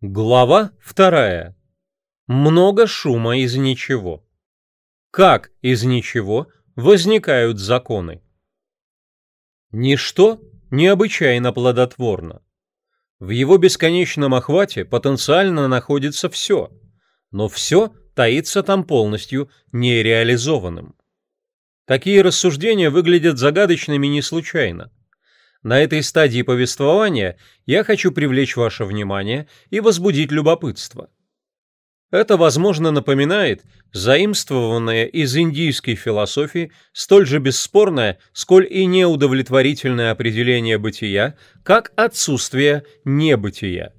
Глава вторая. Много шума из ничего. Как из ничего возникают законы? Ничто необычайно плодотворно. В его бесконечном охвате потенциально находится все, но все таится там полностью нереализованным. Такие рассуждения выглядят загадочными не случайно. На этой стадии повествования я хочу привлечь ваше внимание и возбудить любопытство. Это, возможно, напоминает заимствованное из индийской философии столь же бесспорное, сколь и неудовлетворительное определение бытия, как отсутствие небытия.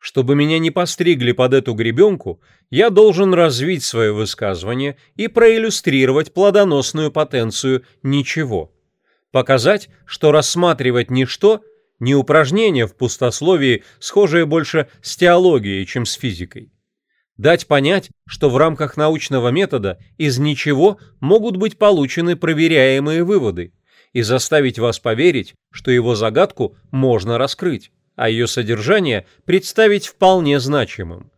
Чтобы меня не постригли под эту гребенку, я должен развить свое высказывание и проиллюстрировать плодоносную потенцию ничего – показать, что рассматривать ничто – не упражнение в пустословии, схожее больше с теологией, чем с физикой. Дать понять, что в рамках научного метода из ничего могут быть получены проверяемые выводы, и заставить вас поверить, что его загадку можно раскрыть, а ее содержание представить вполне значимым.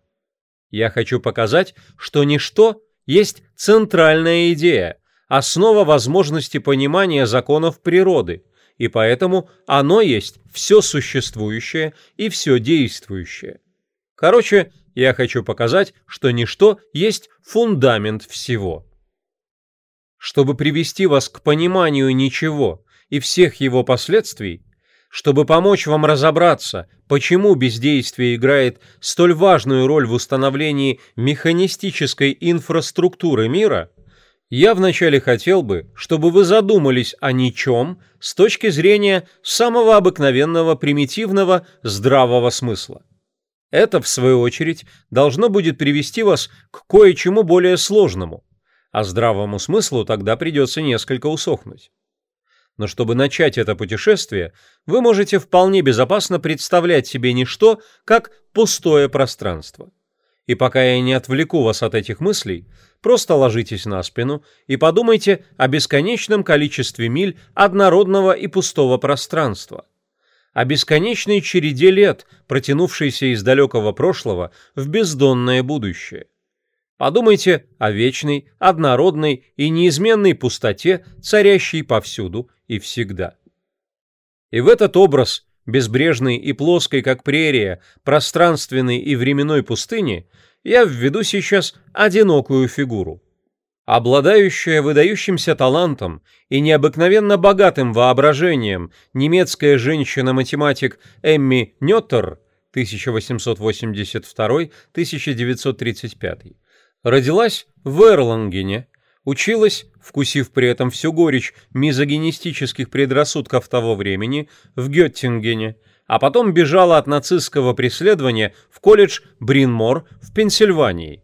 Я хочу показать, что ничто есть центральная идея, основа возможности понимания законов природы, и поэтому оно есть все существующее и все действующее. Короче, я хочу показать, что ничто есть фундамент всего. Чтобы привести вас к пониманию ничего и всех его последствий, чтобы помочь вам разобраться, почему бездействие играет столь важную роль в установлении механистической инфраструктуры мира, я вначале хотел бы, чтобы вы задумались о ничем с точки зрения самого обыкновенного примитивного здравого смысла. Это, в свою очередь, должно будет привести вас к кое-чему более сложному, а здравому смыслу тогда придется несколько усохнуть. Но чтобы начать это путешествие, вы можете вполне безопасно представлять себе ничто, как пустое пространство. И пока я не отвлеку вас от этих мыслей, просто ложитесь на спину и подумайте о бесконечном количестве миль однородного и пустого пространства, о бесконечной череде лет, протянувшейся из далекого прошлого в бездонное будущее. Подумайте о вечной, однородной и неизменной пустоте, царящей повсюду и всегда. И в этот образ безбрежной и плоской, как прерия, пространственной и временной пустыни, я введу сейчас одинокую фигуру. Обладающая выдающимся талантом и необыкновенно богатым воображением немецкая женщина-математик Эмми Нёттер 1882-1935 родилась в Эрлангене, училась, вкусив при этом всю горечь мизогинистических предрассудков того времени, в Геттингене, а потом бежала от нацистского преследования в колледж Бринмор в Пенсильвании.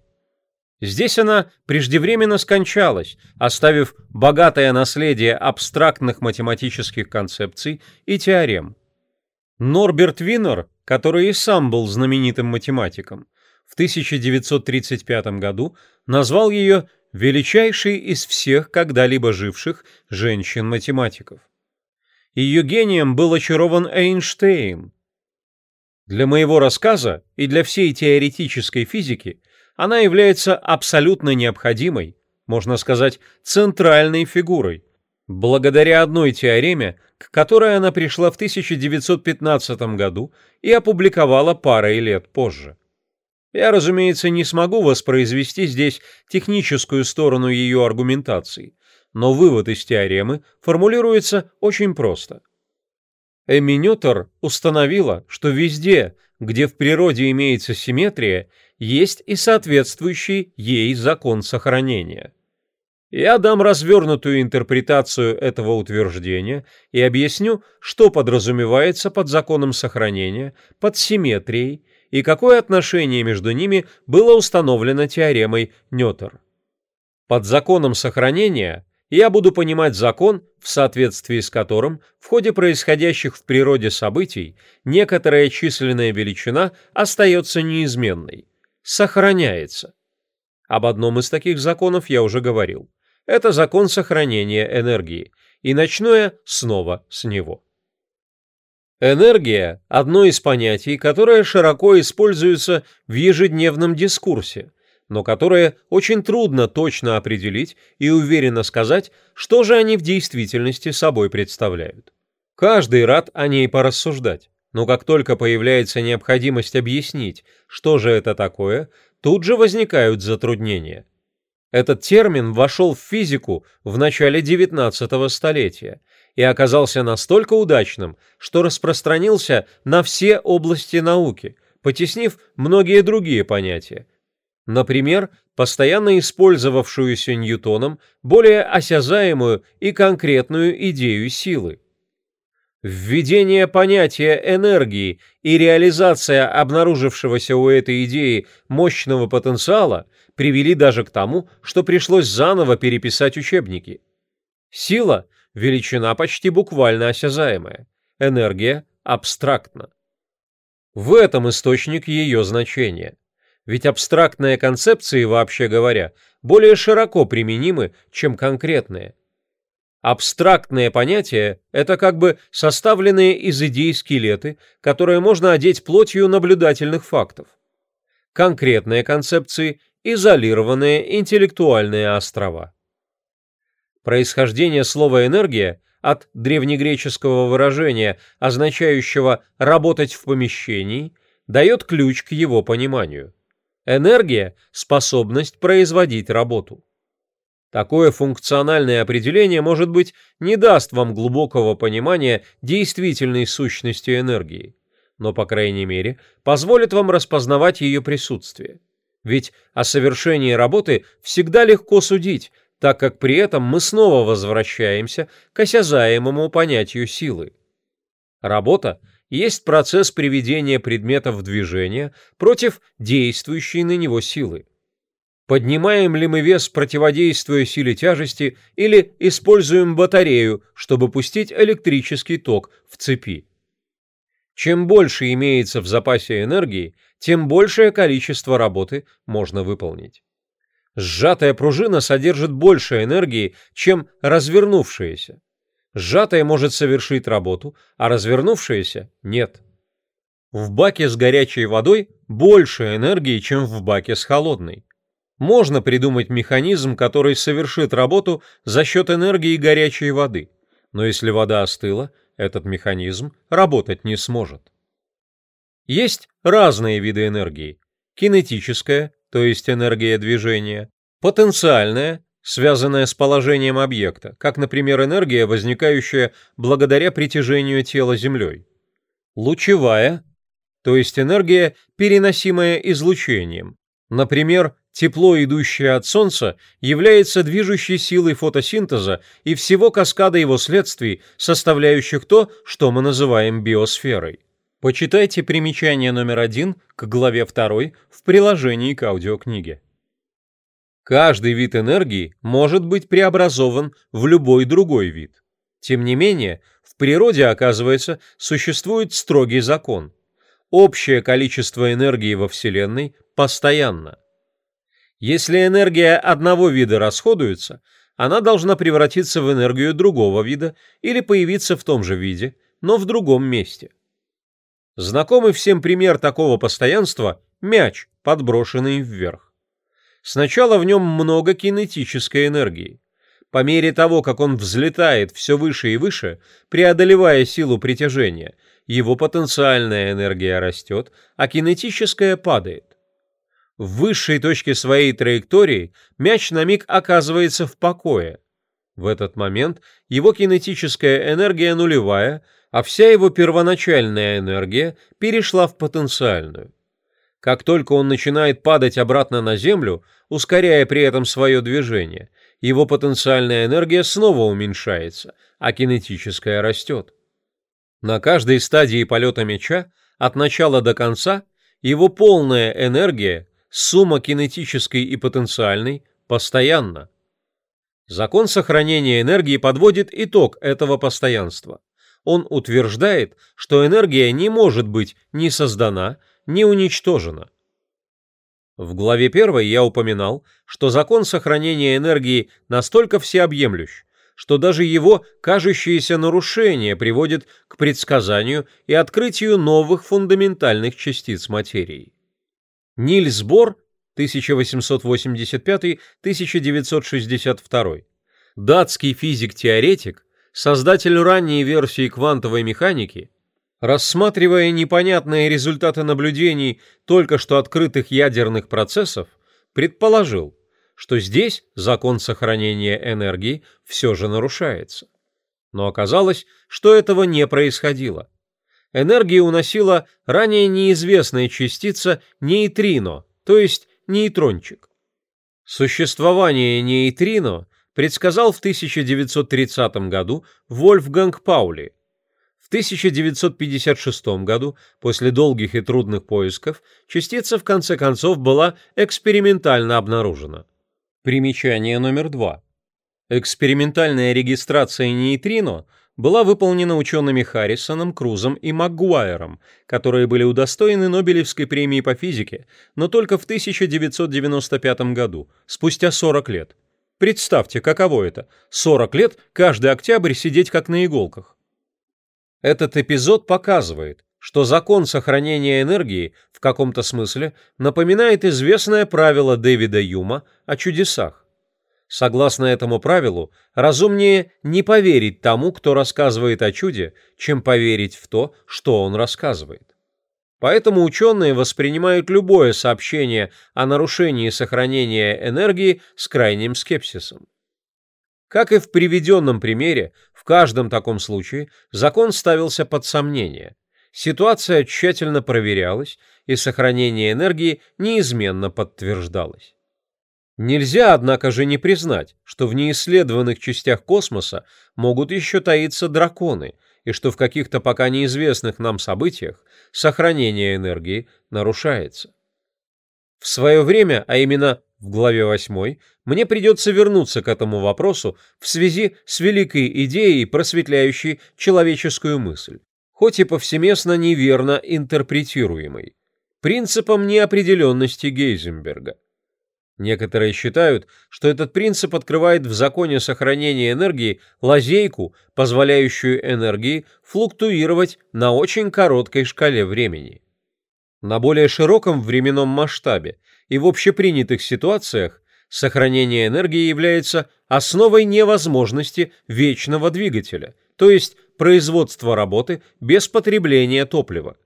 Здесь она преждевременно скончалась, оставив богатое наследие абстрактных математических концепций и теорем. Норберт Виннер, который и сам был знаменитым математиком, в 1935 году назвал ее величайшей из всех когда-либо живших женщин-математиков. Ее гением был очарован Эйнштейн. Для моего рассказа и для всей теоретической физики она является абсолютно необходимой, можно сказать, центральной фигурой, благодаря одной теореме, к которой она пришла в 1915 году и опубликовала парой лет позже. Я, разумеется, не смогу воспроизвести здесь техническую сторону ее аргументации, но вывод из теоремы формулируется очень просто. Эминютор установила, что везде, где в природе имеется симметрия, есть и соответствующий ей закон сохранения. Я дам развернутую интерпретацию этого утверждения и объясню, что подразумевается под законом сохранения, под симметрией и какое отношение между ними было установлено теоремой Нётер. Под законом сохранения я буду понимать закон, в соответствии с которым в ходе происходящих в природе событий некоторая численная величина остается неизменной, сохраняется. Об одном из таких законов я уже говорил. Это закон сохранения энергии, и начну я снова с него. Энергия – одно из понятий, которое широко используется в ежедневном дискурсе, но которое очень трудно точно определить и уверенно сказать, что же они в действительности собой представляют. Каждый рад о ней порассуждать, но как только появляется необходимость объяснить, что же это такое, тут же возникают затруднения. Этот термин вошел в физику в начале XIX столетия и оказался настолько удачным, что распространился на все области науки, потеснив многие другие понятия. Например, постоянно использовавшуюся Ньютоном более осязаемую и конкретную идею силы. Введение понятия энергии и реализация обнаружившегося у этой идеи мощного потенциала привели даже к тому, что пришлось заново переписать учебники. Сила – величина почти буквально осязаемая, энергия – абстрактна. В этом источник ее значения. Ведь абстрактные концепции, вообще говоря, более широко применимы, чем конкретные – Абстрактные понятия – это как бы составленные из идей скелеты, которые можно одеть плотью наблюдательных фактов. Конкретные концепции – изолированные интеллектуальные острова. Происхождение слова «энергия» от древнегреческого выражения, означающего «работать в помещении», дает ключ к его пониманию. Энергия – способность производить работу. Такое функциональное определение, может быть, не даст вам глубокого понимания действительной сущности энергии, но, по крайней мере, позволит вам распознавать ее присутствие. Ведь о совершении работы всегда легко судить, так как при этом мы снова возвращаемся к осязаемому понятию силы. Работа есть процесс приведения предмета в движение против действующей на него силы. Поднимаем ли мы вес, противодействуя силе тяжести, или используем батарею, чтобы пустить электрический ток в цепи? Чем больше имеется в запасе энергии, тем большее количество работы можно выполнить. Сжатая пружина содержит больше энергии, чем развернувшаяся. Сжатая может совершить работу, а развернувшаяся – нет. В баке с горячей водой больше энергии, чем в баке с холодной. Можно придумать механизм, который совершит работу за счет энергии горячей воды, но если вода остыла, этот механизм работать не сможет. Есть разные виды энергии. Кинетическая, то есть энергия движения, потенциальная, связанная с положением объекта, как, например, энергия, возникающая благодаря притяжению тела Землей. Лучевая, то есть энергия, переносимая излучением, например, Тепло, идущее от Солнца, является движущей силой фотосинтеза и всего каскада его следствий, составляющих то, что мы называем биосферой. Почитайте примечание номер один к главе 2 в приложении к аудиокниге. Каждый вид энергии может быть преобразован в любой другой вид. Тем не менее, в природе, оказывается, существует строгий закон. Общее количество энергии во Вселенной постоянно – если энергия одного вида расходуется, она должна превратиться в энергию другого вида или появиться в том же виде, но в другом месте. Знакомый всем пример такого постоянства – мяч, подброшенный вверх. Сначала в нем много кинетической энергии. По мере того, как он взлетает все выше и выше, преодолевая силу притяжения, его потенциальная энергия растет, а кинетическая падает. В высшей точке своей траектории мяч на миг оказывается в покое. В этот момент его кинетическая энергия нулевая, а вся его первоначальная энергия перешла в потенциальную. Как только он начинает падать обратно на Землю, ускоряя при этом свое движение, его потенциальная энергия снова уменьшается, а кинетическая растет. На каждой стадии полета мяча, от начала до конца, его полная энергия сумма кинетической и потенциальной постоянна. Закон сохранения энергии подводит итог этого постоянства. Он утверждает, что энергия не может быть ни создана, ни уничтожена. В главе 1 я упоминал, что закон сохранения энергии настолько всеобъемлющ, что даже его кажущееся нарушение приводит к предсказанию и открытию новых фундаментальных частиц материи. Нильс Бор 1885-1962, датский физик-теоретик, создатель ранней версии квантовой механики, рассматривая непонятные результаты наблюдений только что открытых ядерных процессов, предположил, что здесь закон сохранения энергии все же нарушается. Но оказалось, что этого не происходило. Энергия уносила ранее неизвестная частица нейтрино, то есть нейтрончик. Существование нейтрино предсказал в 1930 году Вольфганг Паули. В 1956 году, после долгих и трудных поисков, частица в конце концов была экспериментально обнаружена. Примечание номер два. Экспериментальная регистрация нейтрино была выполнена учеными Харрисоном, Крузом и Макгуайром, которые были удостоены Нобелевской премии по физике, но только в 1995 году, спустя 40 лет. Представьте, каково это – 40 лет каждый октябрь сидеть как на иголках. Этот эпизод показывает, что закон сохранения энергии в каком-то смысле напоминает известное правило Дэвида Юма о чудесах. Согласно этому правилу, разумнее не поверить тому, кто рассказывает о чуде, чем поверить в то, что он рассказывает. Поэтому ученые воспринимают любое сообщение о нарушении сохранения энергии с крайним скепсисом. Как и в приведенном примере, в каждом таком случае закон ставился под сомнение. Ситуация тщательно проверялась, и сохранение энергии неизменно подтверждалось. Нельзя, однако же, не признать, что в неисследованных частях космоса могут еще таиться драконы, и что в каких-то пока неизвестных нам событиях сохранение энергии нарушается. В свое время, а именно в главе 8, мне придется вернуться к этому вопросу в связи с великой идеей, просветляющей человеческую мысль, хоть и повсеместно неверно интерпретируемой, принципом неопределенности Гейзенберга. Некоторые считают, что этот принцип открывает в законе сохранения энергии лазейку, позволяющую энергии флуктуировать на очень короткой шкале времени. На более широком временном масштабе и в общепринятых ситуациях сохранение энергии является основой невозможности вечного двигателя, то есть производства работы без потребления топлива.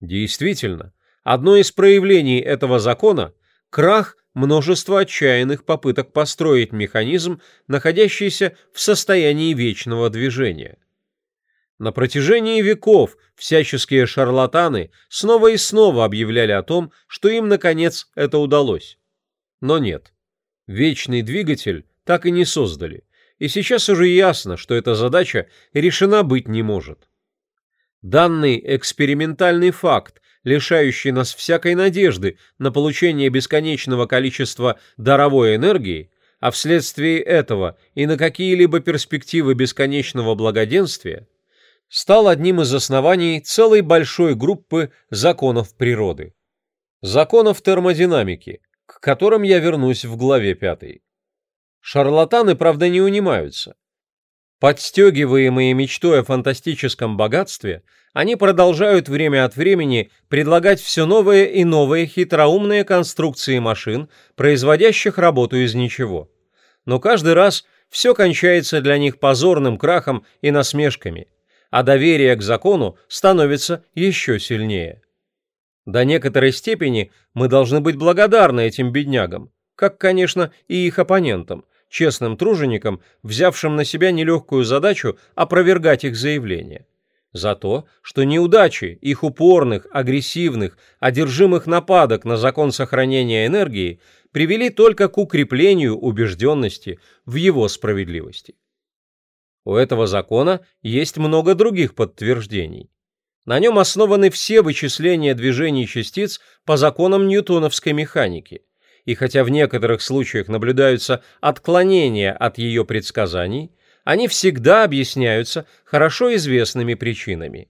Действительно, одно из проявлений этого закона – крах множество отчаянных попыток построить механизм, находящийся в состоянии вечного движения. На протяжении веков всяческие шарлатаны снова и снова объявляли о том, что им, наконец, это удалось. Но нет, вечный двигатель так и не создали, и сейчас уже ясно, что эта задача решена быть не может. Данный экспериментальный факт лишающий нас всякой надежды на получение бесконечного количества даровой энергии, а вследствие этого и на какие-либо перспективы бесконечного благоденствия, стал одним из оснований целой большой группы законов природы. Законов термодинамики, к которым я вернусь в главе 5. Шарлатаны, правда, не унимаются. Подстегиваемые мечтой о фантастическом богатстве, они продолжают время от времени предлагать все новые и новые хитроумные конструкции машин, производящих работу из ничего. Но каждый раз все кончается для них позорным крахом и насмешками, а доверие к закону становится еще сильнее. До некоторой степени мы должны быть благодарны этим беднягам, как, конечно, и их оппонентам – честным труженикам, взявшим на себя нелегкую задачу опровергать их заявления. За то, что неудачи их упорных, агрессивных, одержимых нападок на закон сохранения энергии привели только к укреплению убежденности в его справедливости. У этого закона есть много других подтверждений. На нем основаны все вычисления движений частиц по законам ньютоновской механики – и хотя в некоторых случаях наблюдаются отклонения от ее предсказаний, они всегда объясняются хорошо известными причинами.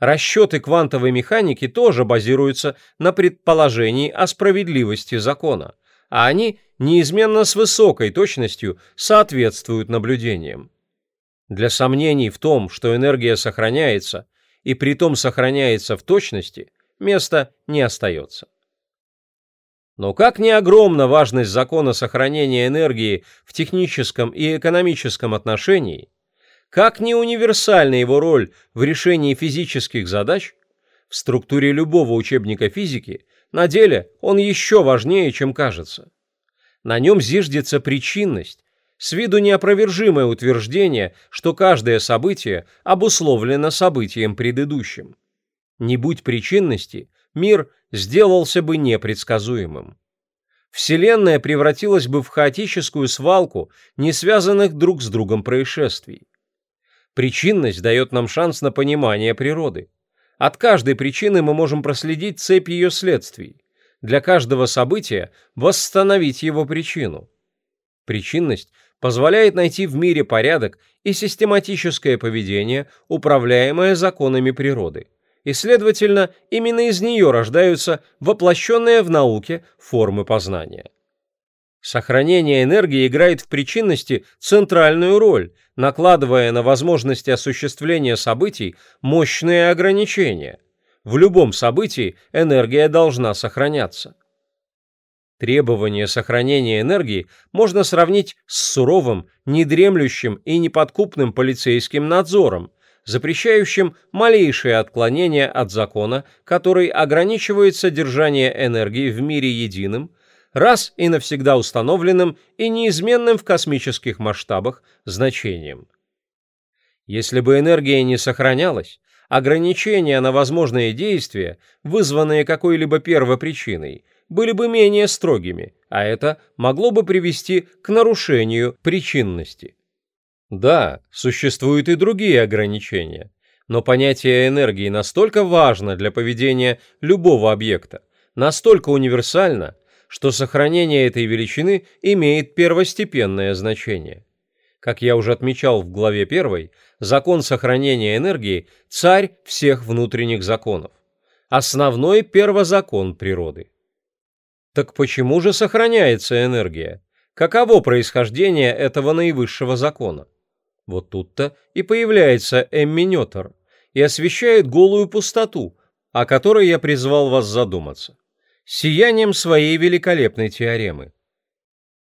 Расчеты квантовой механики тоже базируются на предположении о справедливости закона, а они неизменно с высокой точностью соответствуют наблюдениям. Для сомнений в том, что энергия сохраняется, и при том сохраняется в точности, места не остается. Но как не огромна важность закона сохранения энергии в техническом и экономическом отношении, как не универсальна его роль в решении физических задач, в структуре любого учебника физики на деле он еще важнее, чем кажется. На нем зиждется причинность, с виду неопровержимое утверждение, что каждое событие обусловлено событием предыдущим. Не будь причинности, мир сделался бы непредсказуемым. Вселенная превратилась бы в хаотическую свалку не связанных друг с другом происшествий. Причинность дает нам шанс на понимание природы. От каждой причины мы можем проследить цепь ее следствий. Для каждого события восстановить его причину. Причинность позволяет найти в мире порядок и систематическое поведение, управляемое законами природы и, следовательно, именно из нее рождаются воплощенные в науке формы познания. Сохранение энергии играет в причинности центральную роль, накладывая на возможности осуществления событий мощные ограничения. В любом событии энергия должна сохраняться. Требование сохранения энергии можно сравнить с суровым, недремлющим и неподкупным полицейским надзором, запрещающим малейшее отклонение от закона, который ограничивает содержание энергии в мире единым, раз и навсегда установленным и неизменным в космических масштабах значением. Если бы энергия не сохранялась, ограничения на возможные действия, вызванные какой-либо первопричиной, были бы менее строгими, а это могло бы привести к нарушению причинности. Да, существуют и другие ограничения, но понятие энергии настолько важно для поведения любого объекта, настолько универсально, что сохранение этой величины имеет первостепенное значение. Как я уже отмечал в главе 1, закон сохранения энергии – царь всех внутренних законов, основной первозакон природы. Так почему же сохраняется энергия? Каково происхождение этого наивысшего закона? Вот тут-то и появляется эмминетор и освещает голую пустоту, о которой я призвал вас задуматься, сиянием своей великолепной теоремы.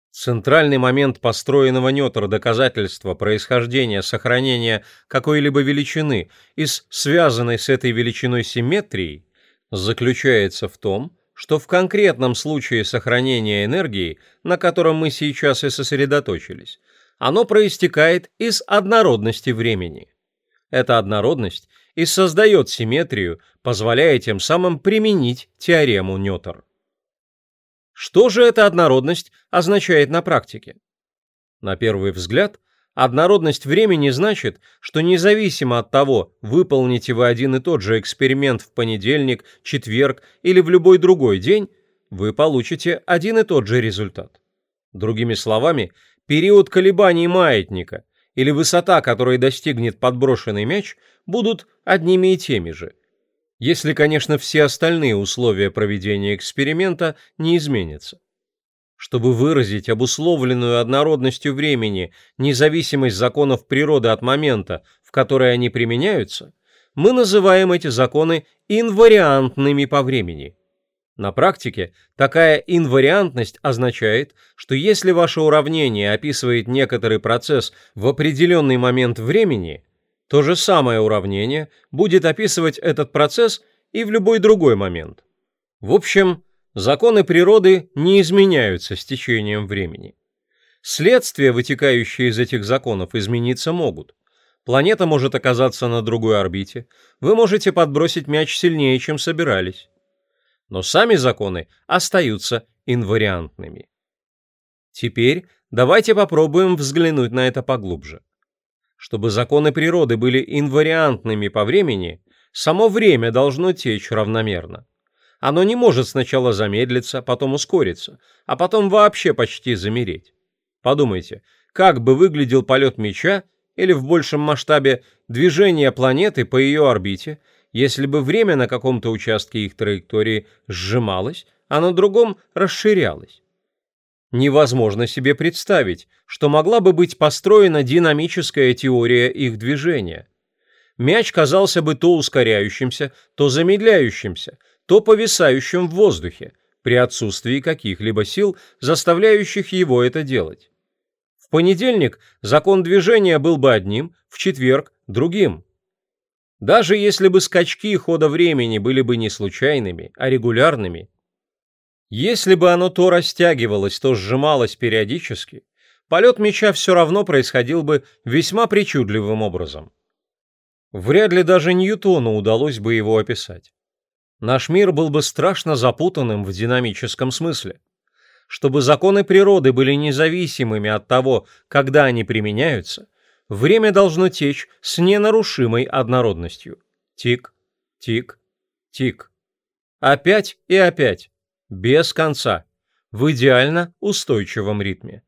Центральный момент построенного Нетора доказательства происхождения сохранения какой-либо величины из связанной с этой величиной симметрии заключается в том, что в конкретном случае сохранения энергии, на котором мы сейчас и сосредоточились, оно проистекает из однородности времени. Эта однородность и создает симметрию, позволяя тем самым применить теорему Ньютер. Что же эта однородность означает на практике? На первый взгляд, однородность времени значит, что независимо от того, выполните вы один и тот же эксперимент в понедельник, четверг или в любой другой день, вы получите один и тот же результат. Другими словами, период колебаний маятника или высота, которой достигнет подброшенный мяч, будут одними и теми же. Если, конечно, все остальные условия проведения эксперимента не изменятся. Чтобы выразить обусловленную однородностью времени независимость законов природы от момента, в который они применяются, мы называем эти законы инвариантными по времени – на практике такая инвариантность означает, что если ваше уравнение описывает некоторый процесс в определенный момент времени, то же самое уравнение будет описывать этот процесс и в любой другой момент. В общем, законы природы не изменяются с течением времени. Следствия, вытекающие из этих законов, измениться могут. Планета может оказаться на другой орбите, вы можете подбросить мяч сильнее, чем собирались но сами законы остаются инвариантными. Теперь давайте попробуем взглянуть на это поглубже. Чтобы законы природы были инвариантными по времени, само время должно течь равномерно. Оно не может сначала замедлиться, потом ускориться, а потом вообще почти замереть. Подумайте, как бы выглядел полет мяча или в большем масштабе движение планеты по ее орбите, если бы время на каком-то участке их траектории сжималось, а на другом расширялось. Невозможно себе представить, что могла бы быть построена динамическая теория их движения. Мяч казался бы то ускоряющимся, то замедляющимся, то повисающим в воздухе, при отсутствии каких-либо сил, заставляющих его это делать. В понедельник закон движения был бы одним, в четверг – другим. Даже если бы скачки хода времени были бы не случайными, а регулярными, если бы оно то растягивалось, то сжималось периодически, полет мяча все равно происходил бы весьма причудливым образом. Вряд ли даже Ньютону удалось бы его описать. Наш мир был бы страшно запутанным в динамическом смысле. Чтобы законы природы были независимыми от того, когда они применяются, время должно течь с ненарушимой однородностью. Тик, тик, тик. Опять и опять без конца, в идеально устойчивом ритме.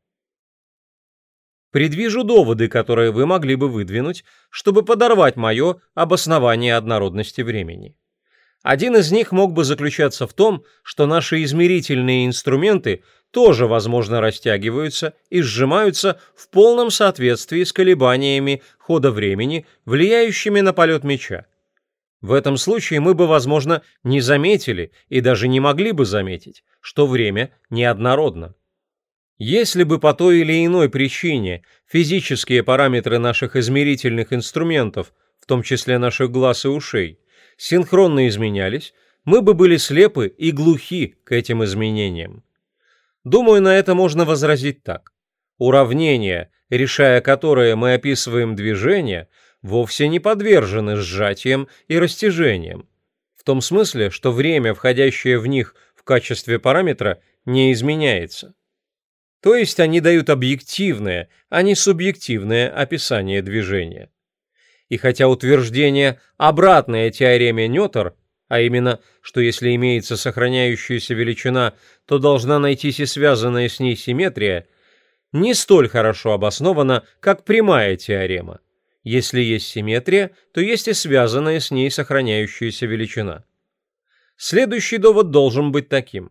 Предвижу доводы, которые вы могли бы выдвинуть, чтобы подорвать мое обоснование однородности времени. Один из них мог бы заключаться в том, что наши измерительные инструменты тоже, возможно, растягиваются и сжимаются в полном соответствии с колебаниями хода времени, влияющими на полет мяча. В этом случае мы бы, возможно, не заметили и даже не могли бы заметить, что время неоднородно. Если бы по той или иной причине физические параметры наших измерительных инструментов, в том числе наших глаз и ушей, синхронно изменялись, мы бы были слепы и глухи к этим изменениям. Думаю, на это можно возразить так. Уравнения, решая которые мы описываем движение, вовсе не подвержены сжатиям и растяжениям, в том смысле, что время, входящее в них в качестве параметра, не изменяется. То есть они дают объективное, а не субъективное описание движения. И хотя утверждение, обратное теореме Нётер, а именно, что если имеется сохраняющаяся величина, то должна найтись и связанная с ней симметрия, не столь хорошо обосновано, как прямая теорема. Если есть симметрия, то есть и связанная с ней сохраняющаяся величина. Следующий довод должен быть таким.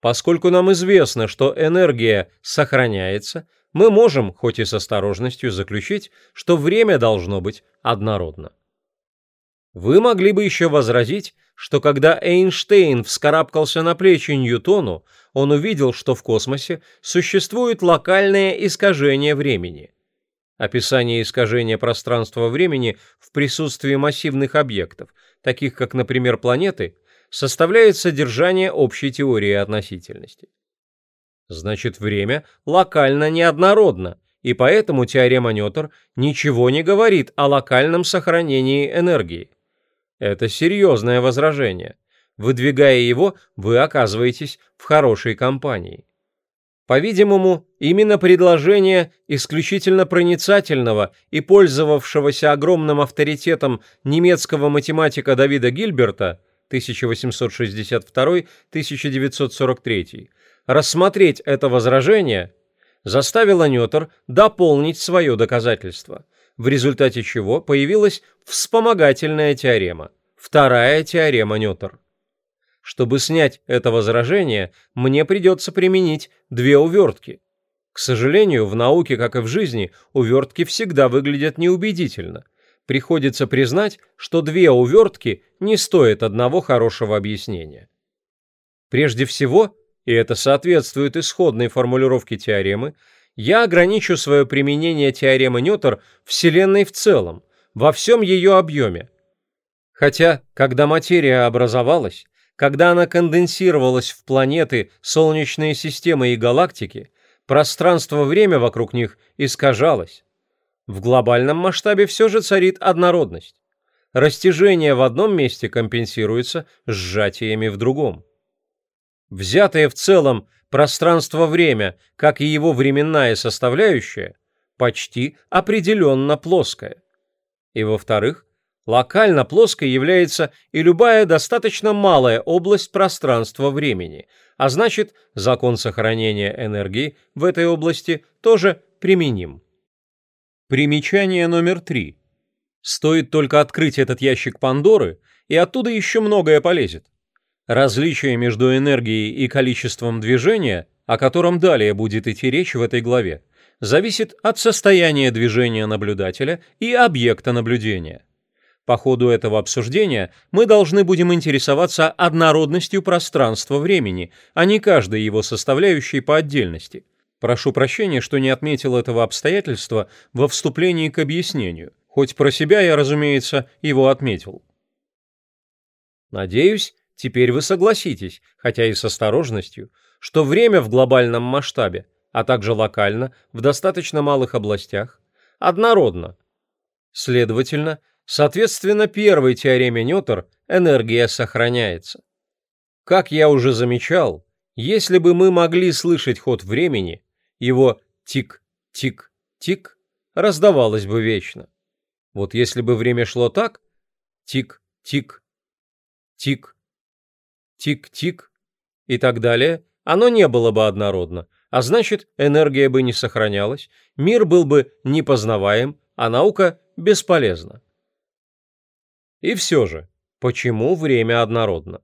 Поскольку нам известно, что энергия сохраняется, мы можем, хоть и с осторожностью, заключить, что время должно быть однородно. Вы могли бы еще возразить, что когда Эйнштейн вскарабкался на плечи Ньютону, он увидел, что в космосе существует локальное искажение времени – описание искажения пространства-времени в присутствии массивных объектов, таких как, например, планеты, составляет содержание общей теории относительности. Значит, время локально неоднородно, и поэтому теорема Нётер ничего не говорит о локальном сохранении энергии. Это серьезное возражение. Выдвигая его, вы оказываетесь в хорошей компании. По-видимому, именно предложение исключительно проницательного и пользовавшегося огромным авторитетом немецкого математика Давида Гильберта 1862-1943 рассмотреть это возражение заставило Нётер дополнить свое доказательство, в результате чего появилась вспомогательная теорема, вторая теорема Нётер. Чтобы снять это возражение, мне придется применить две увертки. К сожалению, в науке, как и в жизни, увертки всегда выглядят неубедительно. Приходится признать, что две увертки не стоят одного хорошего объяснения. Прежде всего, и это соответствует исходной формулировке теоремы, я ограничу свое применение теоремы Ньютер Вселенной в целом, во всем ее объеме. Хотя, когда материя образовалась, когда она конденсировалась в планеты, солнечные системы и галактики, пространство-время вокруг них искажалось. В глобальном масштабе все же царит однородность. Растяжение в одном месте компенсируется сжатиями в другом. Взятое в целом пространство-время, как и его временная составляющая, почти определенно плоское. И во-вторых, Локально плоской является и любая достаточно малая область пространства-времени, а значит, закон сохранения энергии в этой области тоже применим. Примечание номер три. Стоит только открыть этот ящик Пандоры, и оттуда еще многое полезет. Различие между энергией и количеством движения, о котором далее будет идти речь в этой главе, зависит от состояния движения наблюдателя и объекта наблюдения. По ходу этого обсуждения мы должны будем интересоваться однородностью пространства-времени, а не каждой его составляющей по отдельности. Прошу прощения, что не отметил этого обстоятельства во вступлении к объяснению, хоть про себя я, разумеется, его отметил. Надеюсь, теперь вы согласитесь, хотя и с осторожностью, что время в глобальном масштабе, а также локально, в достаточно малых областях, однородно. Следовательно, соответственно первой теореме Нётер энергия сохраняется. Как я уже замечал, если бы мы могли слышать ход времени, его тик-тик-тик раздавалось бы вечно. Вот если бы время шло так, тик-тик, тик, тик-тик и так далее, оно не было бы однородно, а значит, энергия бы не сохранялась, мир был бы непознаваем, а наука бесполезна. И все же, почему время однородно?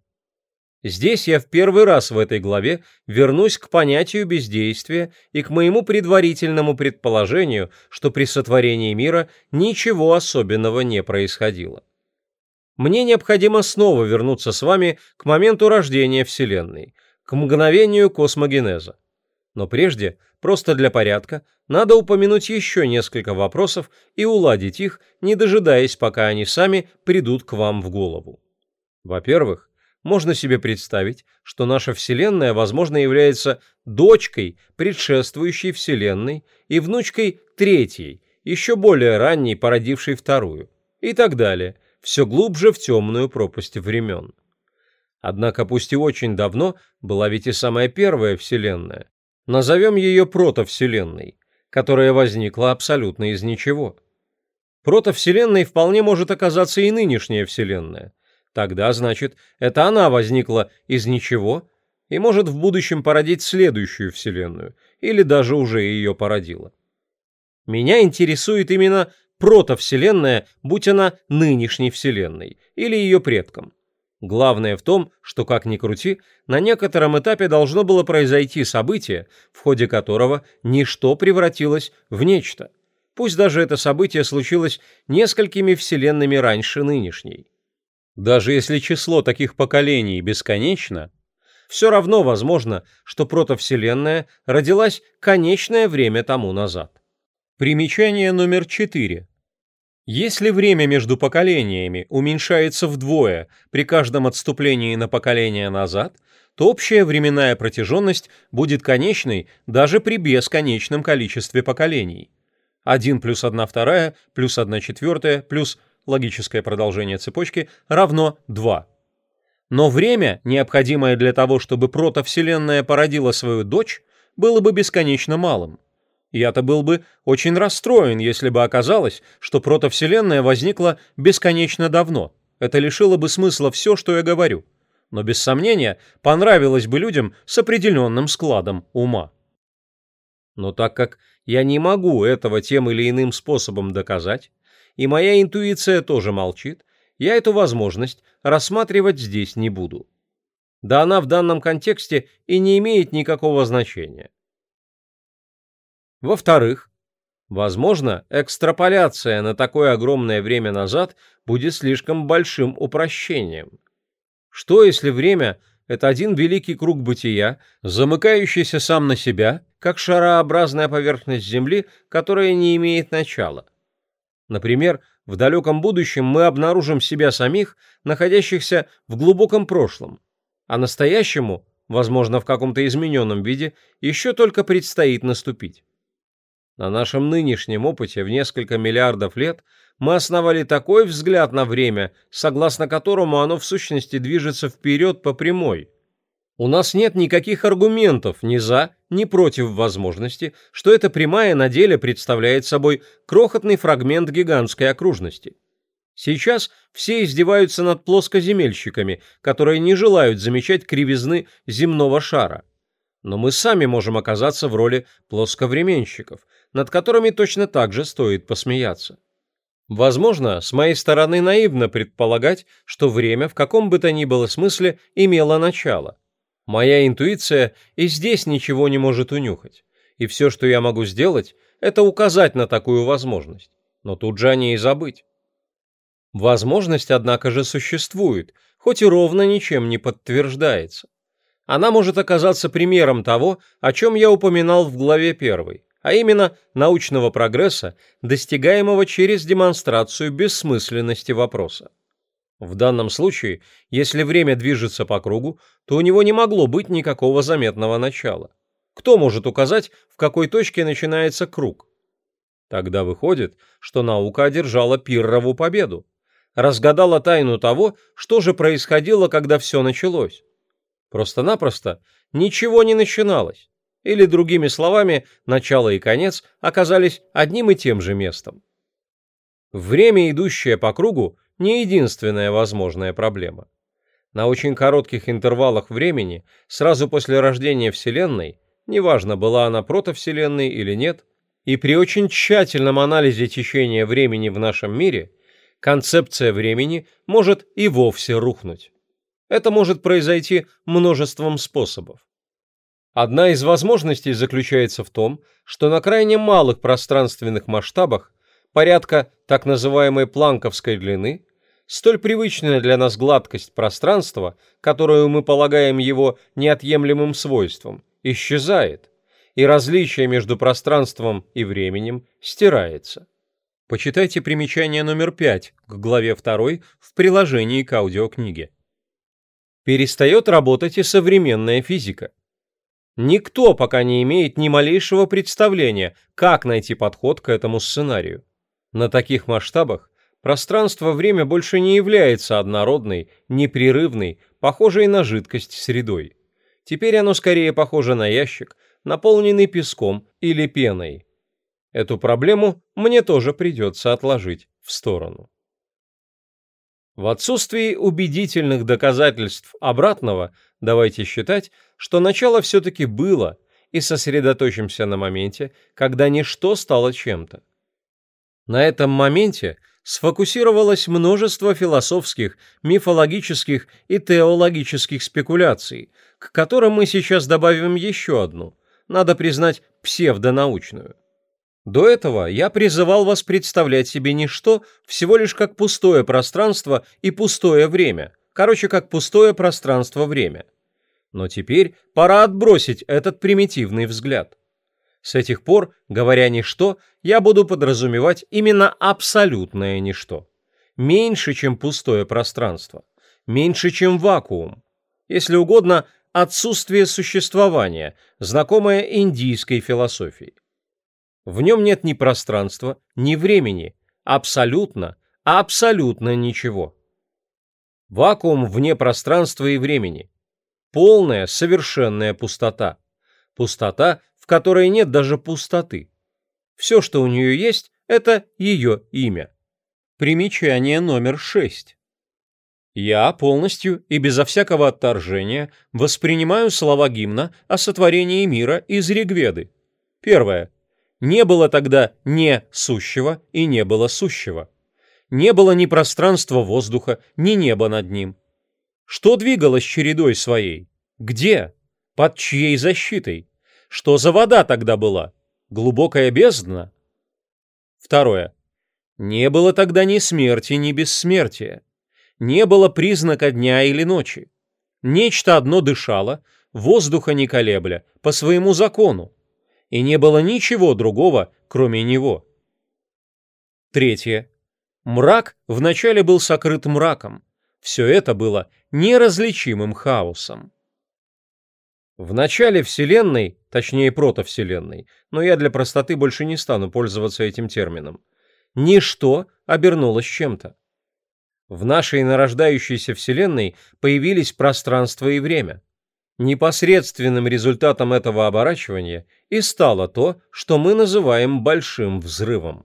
Здесь я в первый раз в этой главе вернусь к понятию бездействия и к моему предварительному предположению, что при сотворении мира ничего особенного не происходило. Мне необходимо снова вернуться с вами к моменту рождения Вселенной, к мгновению космогенеза. Но прежде, просто для порядка, надо упомянуть еще несколько вопросов и уладить их, не дожидаясь, пока они сами придут к вам в голову. Во-первых, можно себе представить, что наша Вселенная, возможно, является дочкой предшествующей Вселенной и внучкой третьей, еще более ранней, породившей вторую, и так далее, все глубже в темную пропасть времен. Однако пусть и очень давно была ведь и самая первая Вселенная. Назовем ее протовселенной, которая возникла абсолютно из ничего. Протовселенной вполне может оказаться и нынешняя Вселенная – Тогда, значит, это она возникла из ничего и может в будущем породить следующую Вселенную, или даже уже ее породила. Меня интересует именно протовселенная, будь она нынешней Вселенной или ее предком. Главное в том, что, как ни крути, на некотором этапе должно было произойти событие, в ходе которого ничто превратилось в нечто. Пусть даже это событие случилось несколькими вселенными раньше нынешней. Даже если число таких поколений бесконечно, все равно возможно, что протовселенная родилась конечное время тому назад. Примечание номер 4. Если время между поколениями уменьшается вдвое при каждом отступлении на поколение назад, то общая временная протяженность будет конечной даже при бесконечном количестве поколений. 1 плюс 1 вторая плюс 1 четвертая плюс логическое продолжение цепочки, равно 2. Но время, необходимое для того, чтобы протовселенная породила свою дочь, было бы бесконечно малым. Я-то был бы очень расстроен, если бы оказалось, что протовселенная возникла бесконечно давно. Это лишило бы смысла все, что я говорю. Но без сомнения понравилось бы людям с определенным складом ума. Но так как я не могу этого тем или иным способом доказать, и моя интуиция тоже молчит, я эту возможность рассматривать здесь не буду. Да она в данном контексте и не имеет никакого значения. Во-вторых, возможно, экстраполяция на такое огромное время назад будет слишком большим упрощением. Что если время – это один великий круг бытия, замыкающийся сам на себя, как шарообразная поверхность Земли, которая не имеет начала – Например, в далеком будущем мы обнаружим себя самих, находящихся в глубоком прошлом, а настоящему, возможно, в каком-то измененном виде, еще только предстоит наступить. На нашем нынешнем опыте в несколько миллиардов лет мы основали такой взгляд на время, согласно которому оно в сущности движется вперед по прямой – у нас нет никаких аргументов ни за, ни против возможности, что эта прямая на деле представляет собой крохотный фрагмент гигантской окружности. Сейчас все издеваются над плоскоземельщиками, которые не желают замечать кривизны земного шара. Но мы сами можем оказаться в роли плосковременщиков, над которыми точно так же стоит посмеяться. Возможно, с моей стороны наивно предполагать, что время в каком бы то ни было смысле имело начало – Моя интуиция и здесь ничего не может унюхать, и все, что я могу сделать, это указать на такую возможность, но тут же о ней забыть. Возможность, однако же, существует, хоть и ровно ничем не подтверждается. Она может оказаться примером того, о чем я упоминал в главе 1, а именно научного прогресса, достигаемого через демонстрацию бессмысленности вопроса. В данном случае, если время движется по кругу, то у него не могло быть никакого заметного начала. Кто может указать, в какой точке начинается круг? Тогда выходит, что наука одержала Пиррову победу, разгадала тайну того, что же происходило, когда все началось. Просто-напросто ничего не начиналось, или, другими словами, начало и конец оказались одним и тем же местом. Время, идущее по кругу, не единственная возможная проблема. На очень коротких интервалах времени, сразу после рождения Вселенной, неважно, была она протовселенной или нет, и при очень тщательном анализе течения времени в нашем мире, концепция времени может и вовсе рухнуть. Это может произойти множеством способов. Одна из возможностей заключается в том, что на крайне малых пространственных масштабах порядка так называемой планковской длины, столь привычная для нас гладкость пространства, которую мы полагаем его неотъемлемым свойством, исчезает, и различие между пространством и временем стирается. Почитайте примечание номер 5 к главе 2 в приложении к аудиокниге. Перестает работать и современная физика. Никто пока не имеет ни малейшего представления, как найти подход к этому сценарию. На таких масштабах пространство-время больше не является однородной, непрерывной, похожей на жидкость средой. Теперь оно скорее похоже на ящик, наполненный песком или пеной. Эту проблему мне тоже придется отложить в сторону. В отсутствии убедительных доказательств обратного, давайте считать, что начало все-таки было, и сосредоточимся на моменте, когда ничто стало чем-то. На этом моменте сфокусировалось множество философских, мифологических и теологических спекуляций, к которым мы сейчас добавим еще одну, надо признать, псевдонаучную. До этого я призывал вас представлять себе ничто всего лишь как пустое пространство и пустое время, короче, как пустое пространство-время. Но теперь пора отбросить этот примитивный взгляд. С этих пор, говоря «ничто», я буду подразумевать именно абсолютное ничто. Меньше, чем пустое пространство. Меньше, чем вакуум. Если угодно, отсутствие существования, знакомое индийской философии. В нем нет ни пространства, ни времени. Абсолютно, абсолютно ничего. Вакуум вне пространства и времени. Полная, совершенная пустота. Пустота, в которой нет даже пустоты. Все, что у нее есть, это ее имя. Примечание номер 6. Я полностью и безо всякого отторжения воспринимаю слова гимна о сотворении мира из Ригведы. Первое. Не было тогда не сущего и не было сущего. Не было ни пространства воздуха, ни неба над ним. Что двигалось чередой своей? Где? Под чьей защитой? Что за вода тогда была? Глубокая бездна? Второе. Не было тогда ни смерти, ни бессмертия. Не было признака дня или ночи. Нечто одно дышало, воздуха не колебля, по своему закону. И не было ничего другого, кроме него. Третье. Мрак вначале был сокрыт мраком. Все это было неразличимым хаосом. В начале Вселенной, точнее протовселенной, но я для простоты больше не стану пользоваться этим термином, ничто обернулось чем-то. В нашей нарождающейся Вселенной появились пространство и время. Непосредственным результатом этого оборачивания и стало то, что мы называем большим взрывом.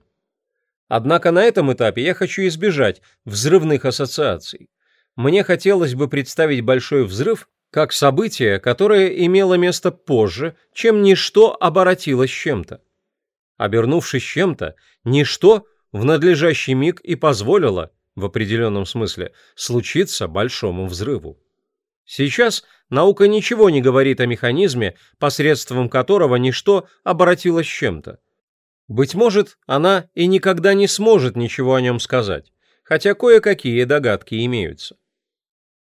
Однако на этом этапе я хочу избежать взрывных ассоциаций. Мне хотелось бы представить большой взрыв как событие, которое имело место позже, чем ничто оборотилось чем-то. Обернувшись чем-то, ничто в надлежащий миг и позволило, в определенном смысле, случиться большому взрыву. Сейчас наука ничего не говорит о механизме, посредством которого ничто обратилось чем-то. Быть может, она и никогда не сможет ничего о нем сказать, хотя кое-какие догадки имеются.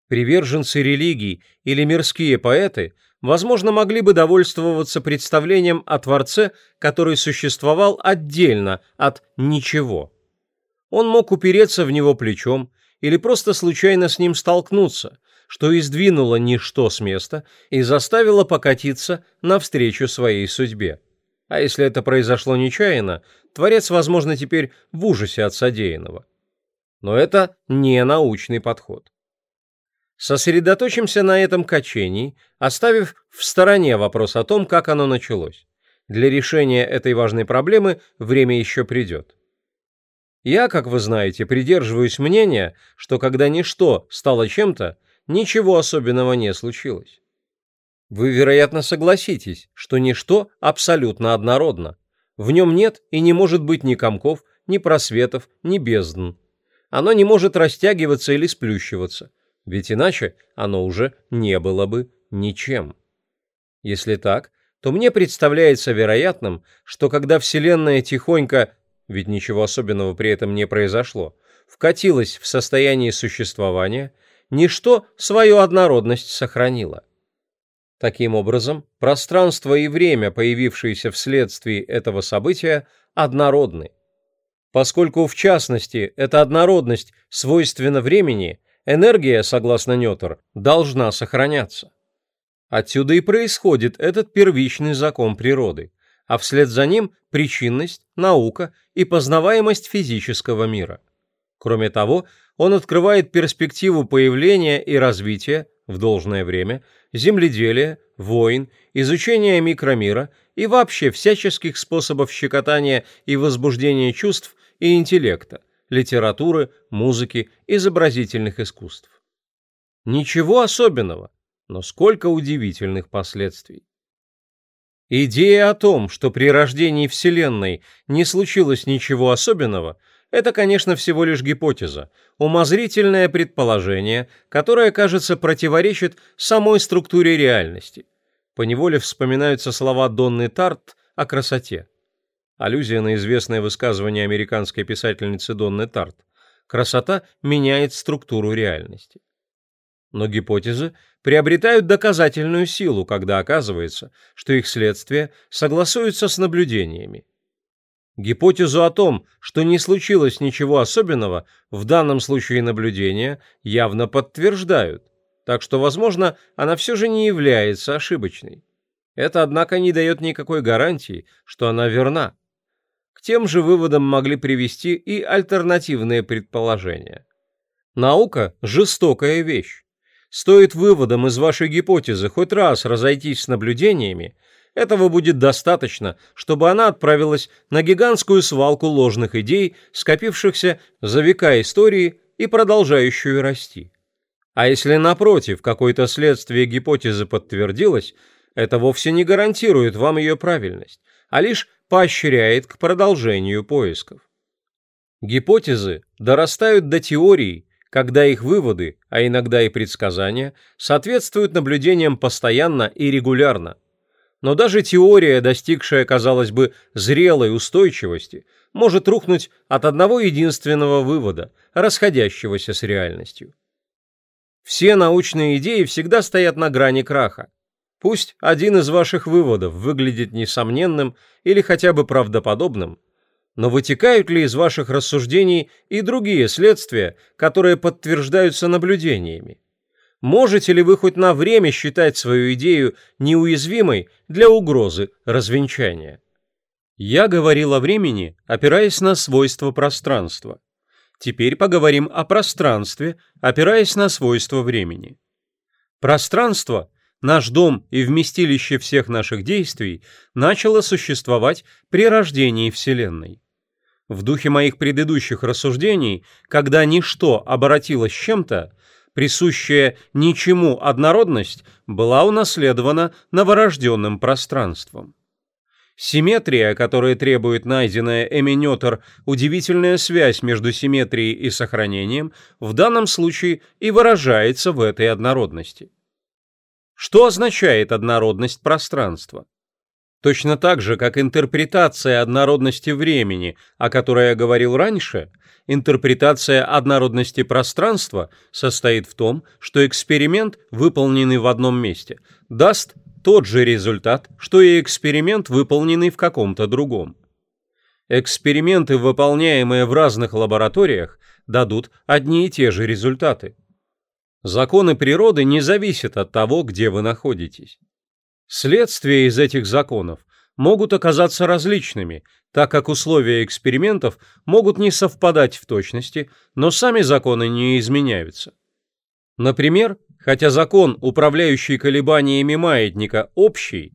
Приверженцы религий или мирские поэты, возможно, могли бы довольствоваться представлением о Творце, который существовал отдельно от ничего. Он мог упереться в него плечом или просто случайно с ним столкнуться, что и сдвинуло ничто с места и заставило покатиться навстречу своей судьбе. А если это произошло нечаянно, Творец, возможно, теперь в ужасе от содеянного. Но это не научный подход. Сосредоточимся на этом качении, оставив в стороне вопрос о том, как оно началось. Для решения этой важной проблемы время еще придет. Я, как вы знаете, придерживаюсь мнения, что когда ничто стало чем-то, ничего особенного не случилось. Вы, вероятно, согласитесь, что ничто абсолютно однородно. В нем нет и не может быть ни комков, ни просветов, ни бездн. Оно не может растягиваться или сплющиваться, ведь иначе оно уже не было бы ничем. Если так, то мне представляется вероятным, что когда Вселенная тихонько, ведь ничего особенного при этом не произошло, вкатилась в состояние существования, ничто свою однородность сохранило. Таким образом, пространство и время, появившиеся вследствие этого события, однородны. Поскольку, в частности, эта однородность свойственна времени, энергия, согласно Нётер, должна сохраняться. Отсюда и происходит этот первичный закон природы, а вслед за ним причинность, наука и познаваемость физического мира. Кроме того, он открывает перспективу появления и развития в должное время земледелия, войн, изучения микромира и вообще всяческих способов щекотания и возбуждения чувств и интеллекта, литературы, музыки, изобразительных искусств. Ничего особенного, но сколько удивительных последствий. Идея о том, что при рождении Вселенной не случилось ничего особенного – это, конечно, всего лишь гипотеза, умозрительное предположение, которое, кажется, противоречит самой структуре реальности. Поневоле вспоминаются слова Донны Тарт о красоте. Аллюзия на известное высказывание американской писательницы Донны Тарт. Красота меняет структуру реальности. Но гипотезы приобретают доказательную силу, когда оказывается, что их следствия согласуются с наблюдениями. Гипотезу о том, что не случилось ничего особенного, в данном случае наблюдения явно подтверждают, так что, возможно, она все же не является ошибочной. Это, однако, не дает никакой гарантии, что она верна. К тем же выводам могли привести и альтернативные предположения. Наука – жестокая вещь. Стоит выводом из вашей гипотезы хоть раз разойтись с наблюдениями – этого будет достаточно, чтобы она отправилась на гигантскую свалку ложных идей, скопившихся за века истории и продолжающую расти. А если, напротив, какое-то следствие гипотезы подтвердилось, это вовсе не гарантирует вам ее правильность, а лишь поощряет к продолжению поисков. Гипотезы дорастают до теорий, когда их выводы, а иногда и предсказания, соответствуют наблюдениям постоянно и регулярно – но даже теория, достигшая, казалось бы, зрелой устойчивости, может рухнуть от одного единственного вывода, расходящегося с реальностью. Все научные идеи всегда стоят на грани краха. Пусть один из ваших выводов выглядит несомненным или хотя бы правдоподобным, но вытекают ли из ваших рассуждений и другие следствия, которые подтверждаются наблюдениями? Можете ли вы хоть на время считать свою идею неуязвимой для угрозы развенчания? Я говорил о времени, опираясь на свойства пространства. Теперь поговорим о пространстве, опираясь на свойства времени. Пространство, наш дом и вместилище всех наших действий, начало существовать при рождении Вселенной. В духе моих предыдущих рассуждений, когда ничто обратилось чем-то, присущая ничему однородность была унаследована новорожденным пространством. Симметрия, которая требует найденная эминетор, удивительная связь между симметрией и сохранением, в данном случае и выражается в этой однородности. Что означает однородность пространства? Точно так же, как интерпретация однородности времени, о которой я говорил раньше, интерпретация однородности пространства состоит в том, что эксперимент, выполненный в одном месте, даст тот же результат, что и эксперимент, выполненный в каком-то другом. Эксперименты, выполняемые в разных лабораториях, дадут одни и те же результаты. Законы природы не зависят от того, где вы находитесь. Следствия из этих законов могут оказаться различными, так как условия экспериментов могут не совпадать в точности, но сами законы не изменяются. Например, хотя закон, управляющий колебаниями маятника, общий,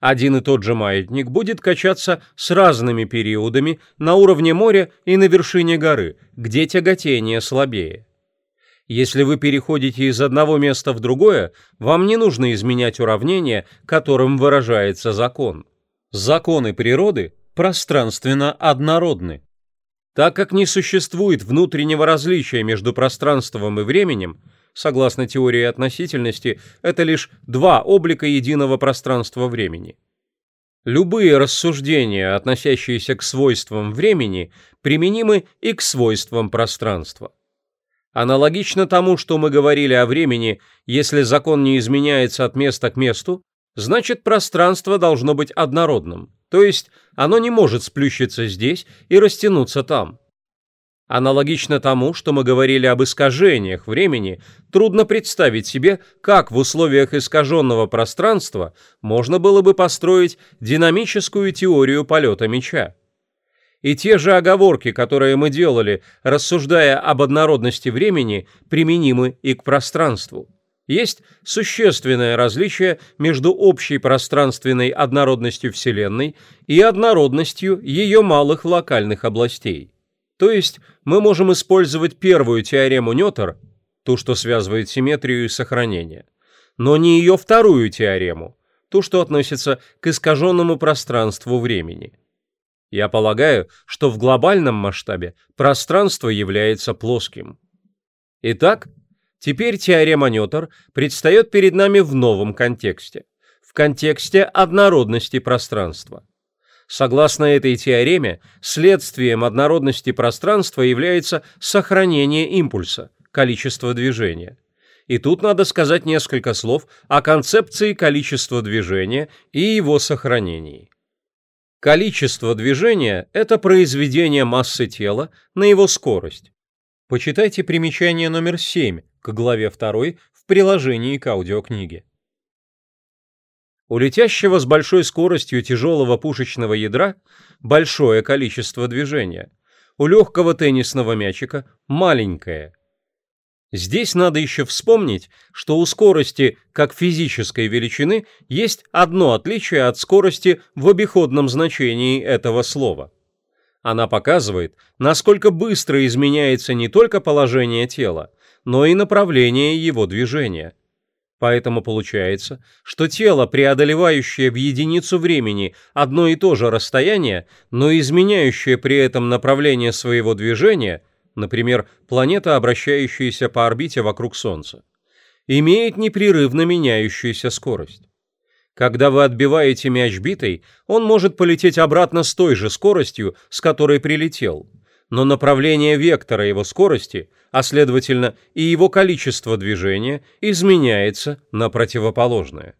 один и тот же маятник будет качаться с разными периодами на уровне моря и на вершине горы, где тяготение слабее. Если вы переходите из одного места в другое, вам не нужно изменять уравнение, которым выражается закон. Законы природы пространственно однородны. Так как не существует внутреннего различия между пространством и временем, согласно теории относительности, это лишь два облика единого пространства времени. Любые рассуждения, относящиеся к свойствам времени, применимы и к свойствам пространства. Аналогично тому, что мы говорили о времени, если закон не изменяется от места к месту, значит пространство должно быть однородным, то есть оно не может сплющиться здесь и растянуться там. Аналогично тому, что мы говорили об искажениях времени, трудно представить себе, как в условиях искаженного пространства можно было бы построить динамическую теорию полета мяча. И те же оговорки, которые мы делали, рассуждая об однородности времени, применимы и к пространству. Есть существенное различие между общей пространственной однородностью Вселенной и однородностью ее малых локальных областей. То есть мы можем использовать первую теорему Нётер, ту, что связывает симметрию и сохранение, но не ее вторую теорему, ту, что относится к искаженному пространству времени – я полагаю, что в глобальном масштабе пространство является плоским. Итак, теперь теорема Ньютер предстает перед нами в новом контексте, в контексте однородности пространства. Согласно этой теореме, следствием однородности пространства является сохранение импульса, количества движения. И тут надо сказать несколько слов о концепции количества движения и его сохранении. Количество движения – это произведение массы тела на его скорость. Почитайте примечание номер 7 к главе 2 в приложении к аудиокниге. У летящего с большой скоростью тяжелого пушечного ядра большое количество движения. У легкого теннисного мячика маленькое – Здесь надо еще вспомнить, что у скорости как физической величины есть одно отличие от скорости в обиходном значении этого слова. Она показывает, насколько быстро изменяется не только положение тела, но и направление его движения. Поэтому получается, что тело, преодолевающее в единицу времени одно и то же расстояние, но изменяющее при этом направление своего движения – например, планета, обращающаяся по орбите вокруг Солнца, имеет непрерывно меняющуюся скорость. Когда вы отбиваете мяч битой, он может полететь обратно с той же скоростью, с которой прилетел, но направление вектора его скорости, а следовательно и его количество движения, изменяется на противоположное.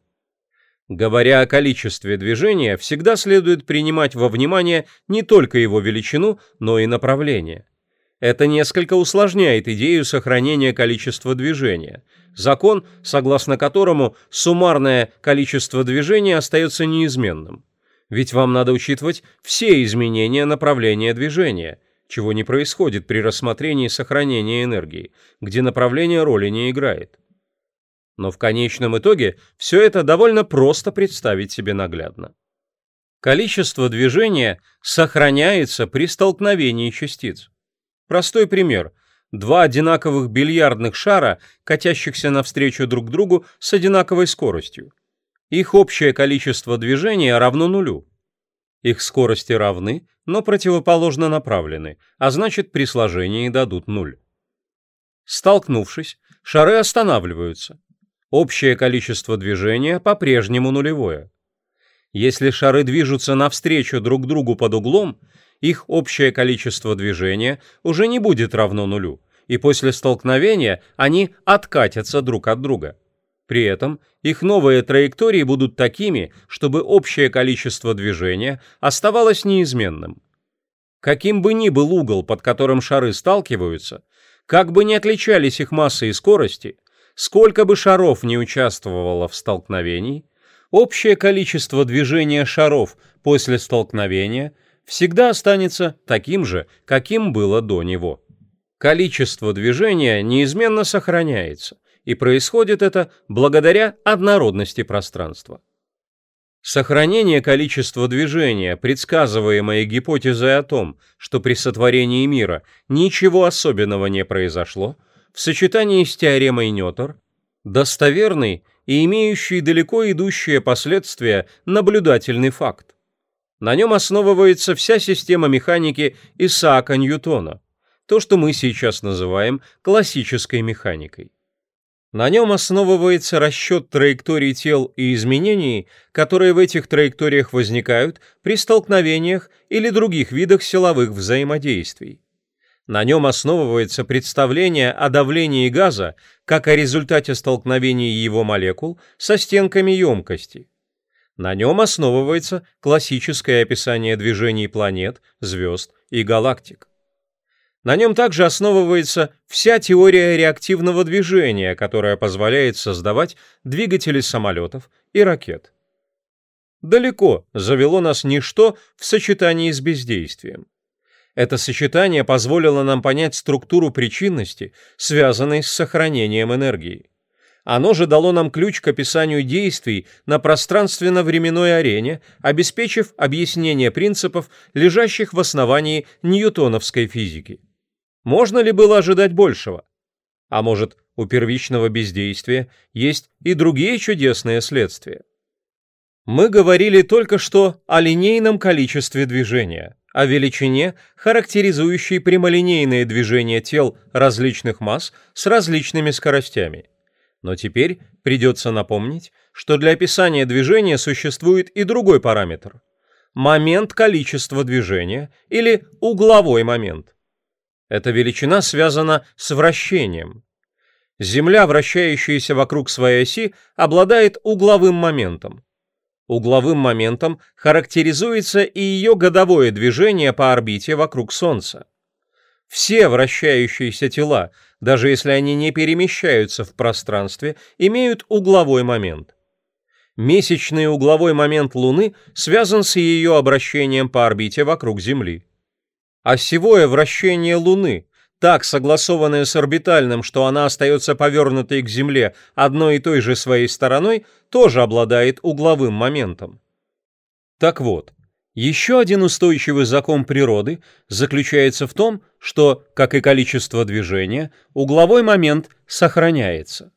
Говоря о количестве движения, всегда следует принимать во внимание не только его величину, но и направление. Это несколько усложняет идею сохранения количества движения. Закон, согласно которому суммарное количество движения остается неизменным. Ведь вам надо учитывать все изменения направления движения, чего не происходит при рассмотрении сохранения энергии, где направление роли не играет. Но в конечном итоге все это довольно просто представить себе наглядно. Количество движения сохраняется при столкновении частиц. Простой пример. Два одинаковых бильярдных шара, катящихся навстречу друг другу с одинаковой скоростью. Их общее количество движения равно нулю. Их скорости равны, но противоположно направлены, а значит при сложении дадут нуль. Столкнувшись, шары останавливаются. Общее количество движения по-прежнему нулевое. Если шары движутся навстречу друг другу под углом, их общее количество движения уже не будет равно нулю, и после столкновения они откатятся друг от друга. При этом их новые траектории будут такими, чтобы общее количество движения оставалось неизменным. Каким бы ни был угол, под которым шары сталкиваются, как бы ни отличались их массы и скорости, сколько бы шаров не участвовало в столкновении, общее количество движения шаров после столкновения всегда останется таким же, каким было до него. Количество движения неизменно сохраняется, и происходит это благодаря однородности пространства. Сохранение количества движения, предсказываемое гипотезой о том, что при сотворении мира ничего особенного не произошло, в сочетании с теоремой Нётер, достоверный и имеющий далеко идущие последствия наблюдательный факт. На нем основывается вся система механики Исаака Ньютона, то, что мы сейчас называем классической механикой. На нем основывается расчет траекторий тел и изменений, которые в этих траекториях возникают при столкновениях или других видах силовых взаимодействий. На нем основывается представление о давлении газа как о результате столкновения его молекул со стенками емкости. На нем основывается классическое описание движений планет, звезд и галактик. На нем также основывается вся теория реактивного движения, которая позволяет создавать двигатели самолетов и ракет. Далеко завело нас ничто в сочетании с бездействием. Это сочетание позволило нам понять структуру причинности, связанной с сохранением энергии. Оно же дало нам ключ к описанию действий на пространственно-временной арене, обеспечив объяснение принципов, лежащих в основании ньютоновской физики. Можно ли было ожидать большего? А может, у первичного бездействия есть и другие чудесные следствия? Мы говорили только что о линейном количестве движения, о величине, характеризующей прямолинейные движения тел различных масс с различными скоростями. Но теперь придется напомнить, что для описания движения существует и другой параметр – момент количества движения или угловой момент. Эта величина связана с вращением. Земля, вращающаяся вокруг своей оси, обладает угловым моментом. Угловым моментом характеризуется и ее годовое движение по орбите вокруг Солнца. Все вращающиеся тела, даже если они не перемещаются в пространстве, имеют угловой момент. Месячный угловой момент Луны связан с ее обращением по орбите вокруг Земли. Осевое вращение Луны, так согласованное с орбитальным, что она остается повернутой к Земле одной и той же своей стороной, тоже обладает угловым моментом. Так вот, еще один устойчивый закон природы заключается в том, что, как и количество движения, угловой момент сохраняется.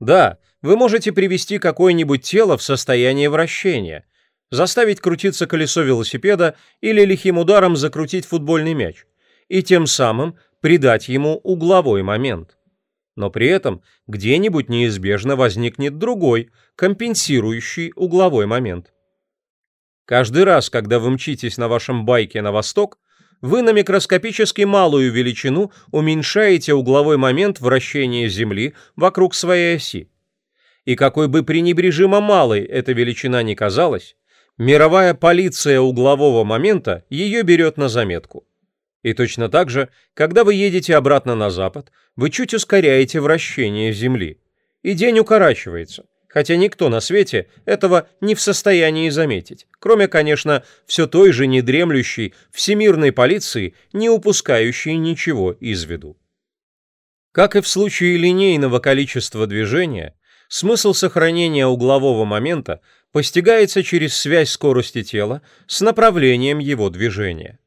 Да, вы можете привести какое-нибудь тело в состояние вращения, заставить крутиться колесо велосипеда или лихим ударом закрутить футбольный мяч, и тем самым придать ему угловой момент. Но при этом где-нибудь неизбежно возникнет другой, компенсирующий угловой момент. Каждый раз, когда вы мчитесь на вашем байке на восток, вы на микроскопически малую величину уменьшаете угловой момент вращения Земли вокруг своей оси. И какой бы пренебрежимо малой эта величина ни казалась, Мировая полиция углового момента ее берет на заметку. И точно так же, когда вы едете обратно на запад, вы чуть ускоряете вращение Земли. И день укорачивается, хотя никто на свете этого не в состоянии заметить, кроме, конечно, все той же недремлющей всемирной полиции, не упускающей ничего из виду. Как и в случае линейного количества движения, смысл сохранения углового момента постигается через связь скорости тела с направлением его движения.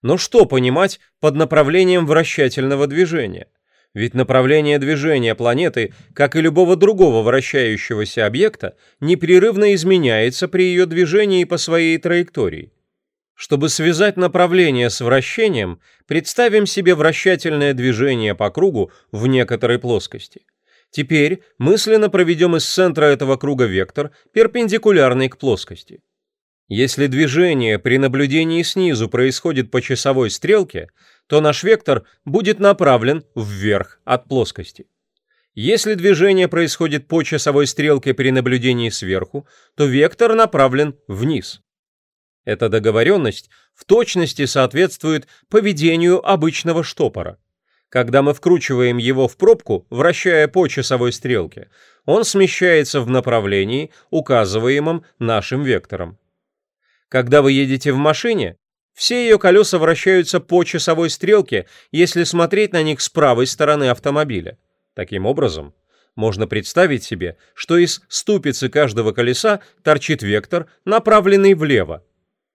Но что понимать под направлением вращательного движения? Ведь направление движения планеты, как и любого другого вращающегося объекта, непрерывно изменяется при ее движении по своей траектории. Чтобы связать направление с вращением, представим себе вращательное движение по кругу в некоторой плоскости – Теперь мысленно проведем из центра этого круга вектор, перпендикулярный к плоскости. Если движение при наблюдении снизу происходит по часовой стрелке, то наш вектор будет направлен вверх от плоскости. Если движение происходит по часовой стрелке при наблюдении сверху, то вектор направлен вниз. Эта договоренность в точности соответствует поведению обычного штопора. Когда мы вкручиваем его в пробку, вращая по часовой стрелке, он смещается в направлении, указываемом нашим вектором. Когда вы едете в машине, все ее колеса вращаются по часовой стрелке, если смотреть на них с правой стороны автомобиля. Таким образом, можно представить себе, что из ступицы каждого колеса торчит вектор, направленный влево.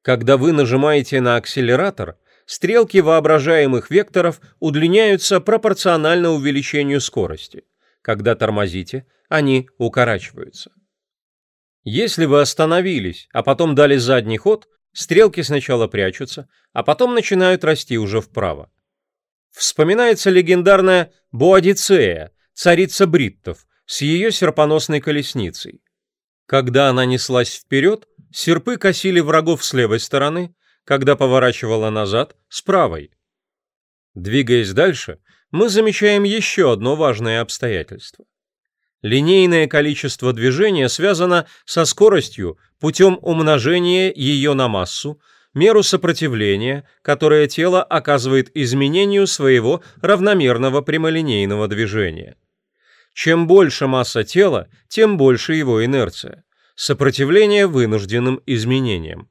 Когда вы нажимаете на акселератор, стрелки воображаемых векторов удлиняются пропорционально увеличению скорости. Когда тормозите, они укорачиваются. Если вы остановились, а потом дали задний ход, стрелки сначала прячутся, а потом начинают расти уже вправо. Вспоминается легендарная Боадицея, царица бриттов, с ее серпоносной колесницей. Когда она неслась вперед, серпы косили врагов с левой стороны, когда поворачивала назад – с правой. Двигаясь дальше, мы замечаем еще одно важное обстоятельство. Линейное количество движения связано со скоростью путем умножения ее на массу – меру сопротивления, которое тело оказывает изменению своего равномерного прямолинейного движения. Чем больше масса тела, тем больше его инерция, сопротивление вынужденным изменениям.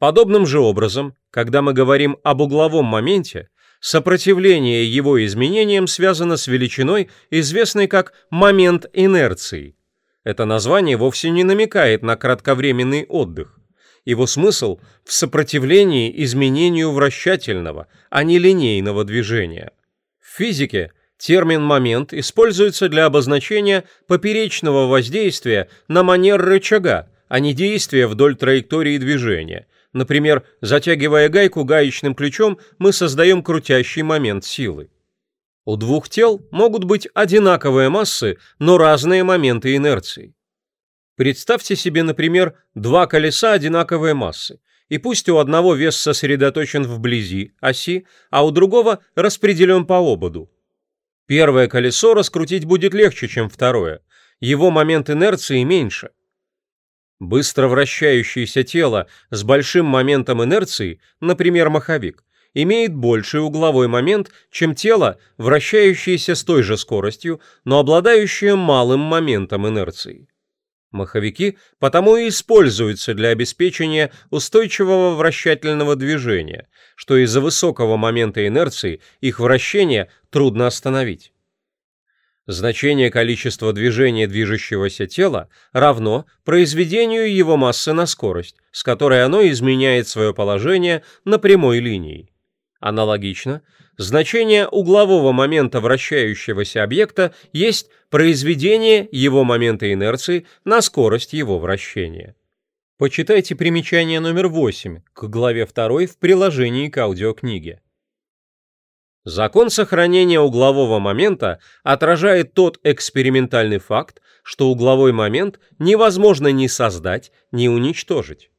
Подобным же образом, когда мы говорим об угловом моменте, сопротивление его изменениям связано с величиной, известной как момент инерции. Это название вовсе не намекает на кратковременный отдых. Его смысл в сопротивлении изменению вращательного, а не линейного движения. В физике термин «момент» используется для обозначения поперечного воздействия на манер рычага, а не действия вдоль траектории движения. Например, затягивая гайку гаечным ключом, мы создаем крутящий момент силы. У двух тел могут быть одинаковые массы, но разные моменты инерции. Представьте себе, например, два колеса одинаковой массы, и пусть у одного вес сосредоточен вблизи оси, а у другого распределен по ободу. Первое колесо раскрутить будет легче, чем второе, его момент инерции меньше. Быстро вращающееся тело с большим моментом инерции, например, маховик, имеет больший угловой момент, чем тело, вращающееся с той же скоростью, но обладающее малым моментом инерции. Маховики потому и используются для обеспечения устойчивого вращательного движения, что из-за высокого момента инерции их вращение трудно остановить. Значение количества движения движущегося тела равно произведению его массы на скорость, с которой оно изменяет свое положение на прямой линии. Аналогично, значение углового момента вращающегося объекта есть произведение его момента инерции на скорость его вращения. Почитайте примечание номер 8 к главе 2 в приложении к аудиокниге. Закон сохранения углового момента отражает тот экспериментальный факт, что угловой момент невозможно ни создать, ни уничтожить.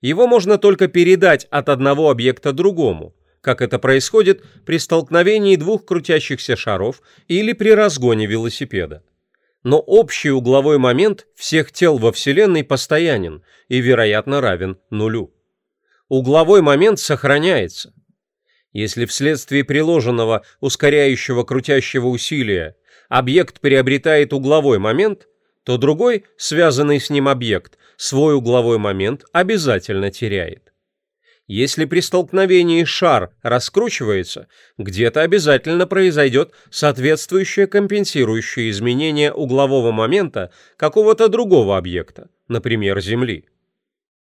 Его можно только передать от одного объекта другому – как это происходит при столкновении двух крутящихся шаров или при разгоне велосипеда. Но общий угловой момент всех тел во Вселенной постоянен и, вероятно, равен нулю. Угловой момент сохраняется. Если вследствие приложенного ускоряющего крутящего усилия объект приобретает угловой момент, то другой, связанный с ним объект, свой угловой момент обязательно теряет. Если при столкновении шар раскручивается, где-то обязательно произойдет соответствующее компенсирующее изменение углового момента какого-то другого объекта, например, Земли.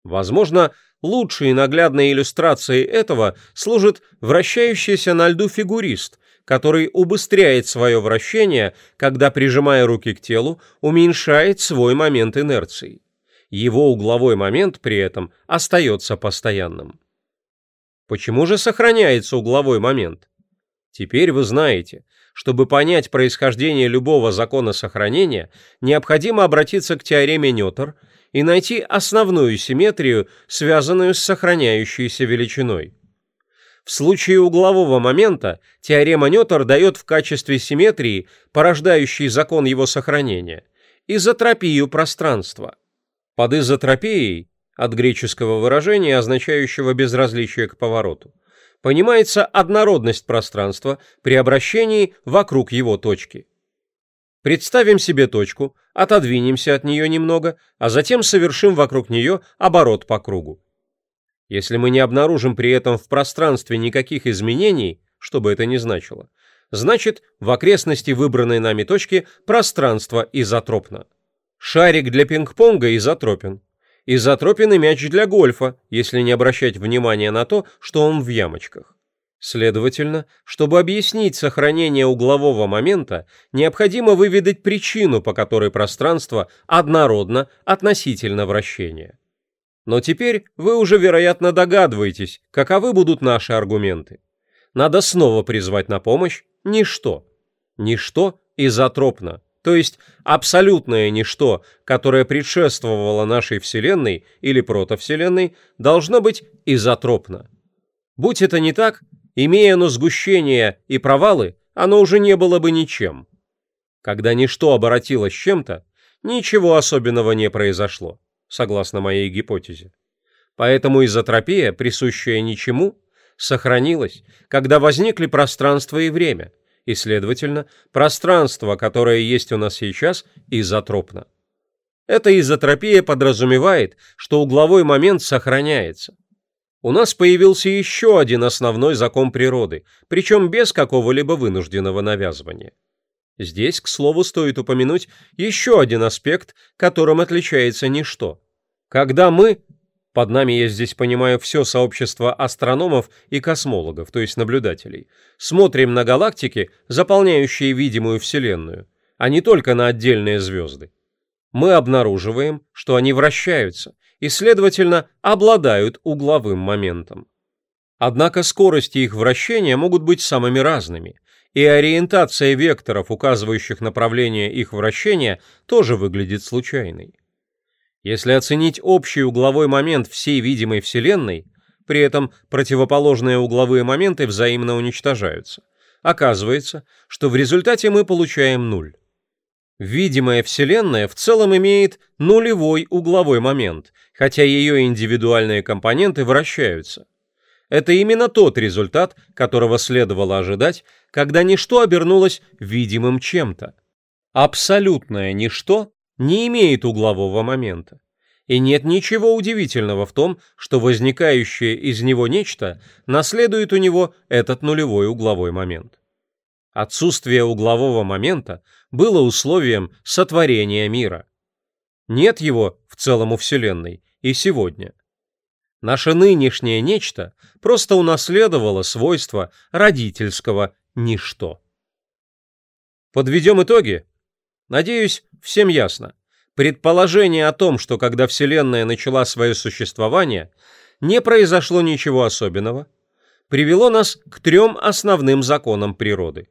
Возможно, лучшей наглядной иллюстрацией этого служит вращающийся на льду фигурист, который убыстряет свое вращение, когда, прижимая руки к телу, уменьшает свой момент инерции. Его угловой момент при этом остается постоянным. Почему же сохраняется угловой момент? Теперь вы знаете, Чтобы понять происхождение любого закона сохранения, необходимо обратиться к теореме Нётер и найти основную симметрию, связанную с сохраняющейся величиной. В случае углового момента теорема Нётер дает в качестве симметрии, порождающей закон его сохранения, изотропию пространства. Под изотропией, от греческого выражения, означающего безразличие к повороту, понимается однородность пространства при обращении вокруг его точки. Представим себе точку, отодвинемся от нее немного, а затем совершим вокруг нее оборот по кругу. Если мы не обнаружим при этом в пространстве никаких изменений, что бы это ни значило, значит, в окрестности выбранной нами точки пространство изотропно. Шарик для пинг-понга изотропен. Изотропен и мяч для гольфа, если не обращать внимания на то, что он в ямочках. Следовательно, чтобы объяснить сохранение углового момента, необходимо выведать причину, по которой пространство однородно относительно вращения. Но теперь вы уже, вероятно, догадываетесь, каковы будут наши аргументы. Надо снова призвать на помощь ничто. Ничто изотропно, то есть абсолютное ничто, которое предшествовало нашей Вселенной или протовселенной, должно быть изотропно. Будь это не так, Имея оно сгущение и провалы, оно уже не было бы ничем. Когда ничто оборотилось чем-то, ничего особенного не произошло, согласно моей гипотезе. Поэтому изотропия, присущая ничему, сохранилась, когда возникли пространство и время, и, следовательно, пространство, которое есть у нас сейчас, изотропно. Эта изотропия подразумевает, что угловой момент сохраняется, у нас появился еще один основной закон природы, причем без какого-либо вынужденного навязывания. Здесь, к слову, стоит упомянуть еще один аспект, которым отличается ничто. Когда мы, под нами я здесь понимаю все сообщество астрономов и космологов, то есть наблюдателей, смотрим на галактики, заполняющие видимую Вселенную, а не только на отдельные звезды, мы обнаруживаем, что они вращаются, и, следовательно, обладают угловым моментом. Однако скорости их вращения могут быть самыми разными, и ориентация векторов, указывающих направление их вращения, тоже выглядит случайной. Если оценить общий угловой момент всей видимой Вселенной, при этом противоположные угловые моменты взаимно уничтожаются, оказывается, что в результате мы получаем нуль. Видимая Вселенная в целом имеет нулевой угловой момент, хотя ее индивидуальные компоненты вращаются. Это именно тот результат, которого следовало ожидать, когда ничто обернулось видимым чем-то. Абсолютное ничто не имеет углового момента. И нет ничего удивительного в том, что возникающее из него нечто наследует у него этот нулевой угловой момент. Отсутствие углового момента было условием сотворения мира. Нет его в целом у Вселенной и сегодня. Наше нынешнее нечто просто унаследовало свойства родительского ничто. Подведем итоги. Надеюсь, всем ясно. Предположение о том, что когда Вселенная начала свое существование, не произошло ничего особенного, привело нас к трем основным законам природы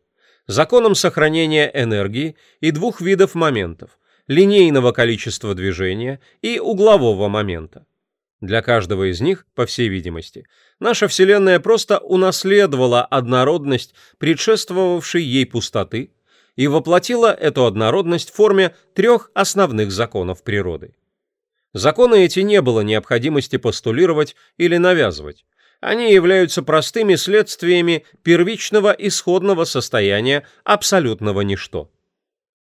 законом сохранения энергии и двух видов моментов – линейного количества движения и углового момента. Для каждого из них, по всей видимости, наша Вселенная просто унаследовала однородность предшествовавшей ей пустоты и воплотила эту однородность в форме трех основных законов природы. Законы эти не было необходимости постулировать или навязывать, они являются простыми следствиями первичного исходного состояния абсолютного ничто.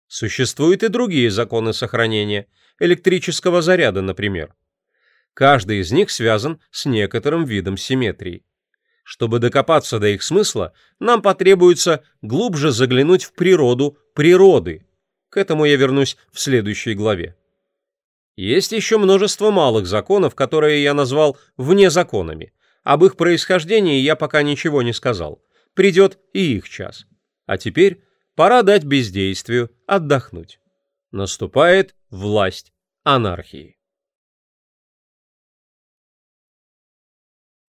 Существуют и другие законы сохранения, электрического заряда, например. Каждый из них связан с некоторым видом симметрии. Чтобы докопаться до их смысла, нам потребуется глубже заглянуть в природу природы. К этому я вернусь в следующей главе. Есть еще множество малых законов, которые я назвал внезаконами, об их происхождении я пока ничего не сказал. Придет и их час. А теперь пора дать бездействию отдохнуть. Наступает власть анархии.